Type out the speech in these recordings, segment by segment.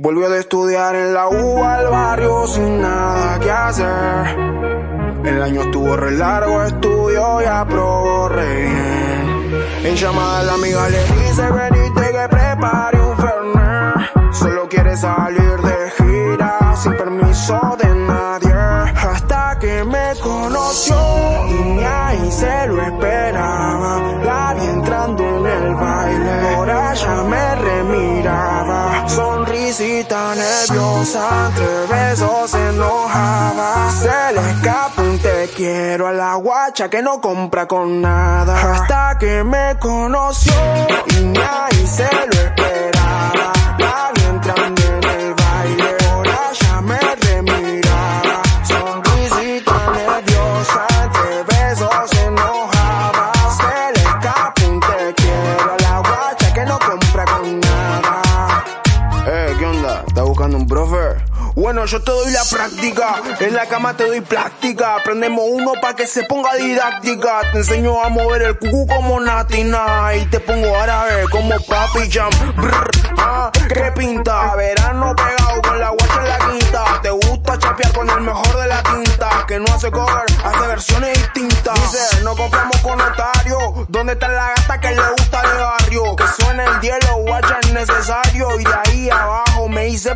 Volvió de estudiar en la U al barrio sin nada que hacer. El año estuvo re largo, estudió y aprobó re bien. En llamada la amiga le dice, venite que prepare un fernet. Solo quiere salir de gira sin permiso de nadie. Hasta que me conoció y ahí se lo esperaba. Sonrisita nerviosa, entre besos se enojaba. Se le escapa un te quiero a la guacha que no compra con nada. Hasta que me conoció y ahí se lo ¿qué onda? ¿Estás buscando un profe? Bueno, yo te doy la práctica, en la cama te doy plástica. Aprendemos uno para que se ponga didáctica. Te enseño a mover el cucú como Natina. Y te pongo árabe como Papi Jam. Brr, ah, ¿qué pinta? Verano pegado con la guacha en la quinta. Te gusta chapear con el mejor de la tinta. Que no hace cover, hace versiones distintas. Dice, no compramos con notario. ¿Dónde está la gata que le gusta de barrio? Que suene el hielo, guacha es necesario. Y de ahí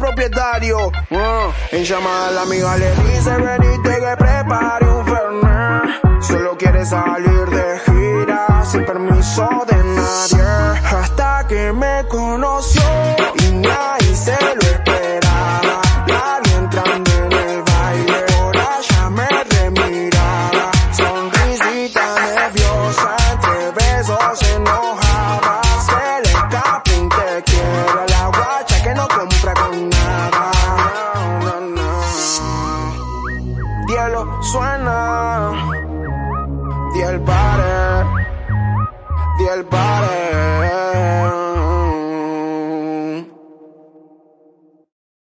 propietario. Ah, en llamada la amiga le dice, venite que prepare un fernet. Solo quiere salir de gira sin permiso de nadie. Hasta que me conoció y ahí se lo esperaba. La vi entrando en el baile, por allá me remiraba. Sonrisita nerviosa, entre besos se enojaba. Se le escapa un te quiero a la guacha que no compra con Suena. Di el pare. Di el pare.